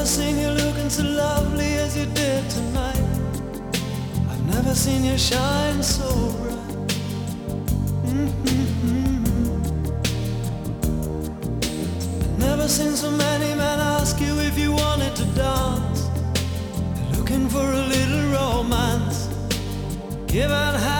never seen you looking so lovely as you did tonight. I've never seen you shine so bright. Mm-hmm. I've never seen so many men ask you if you wanted to dance. Looking for a little romance. Given half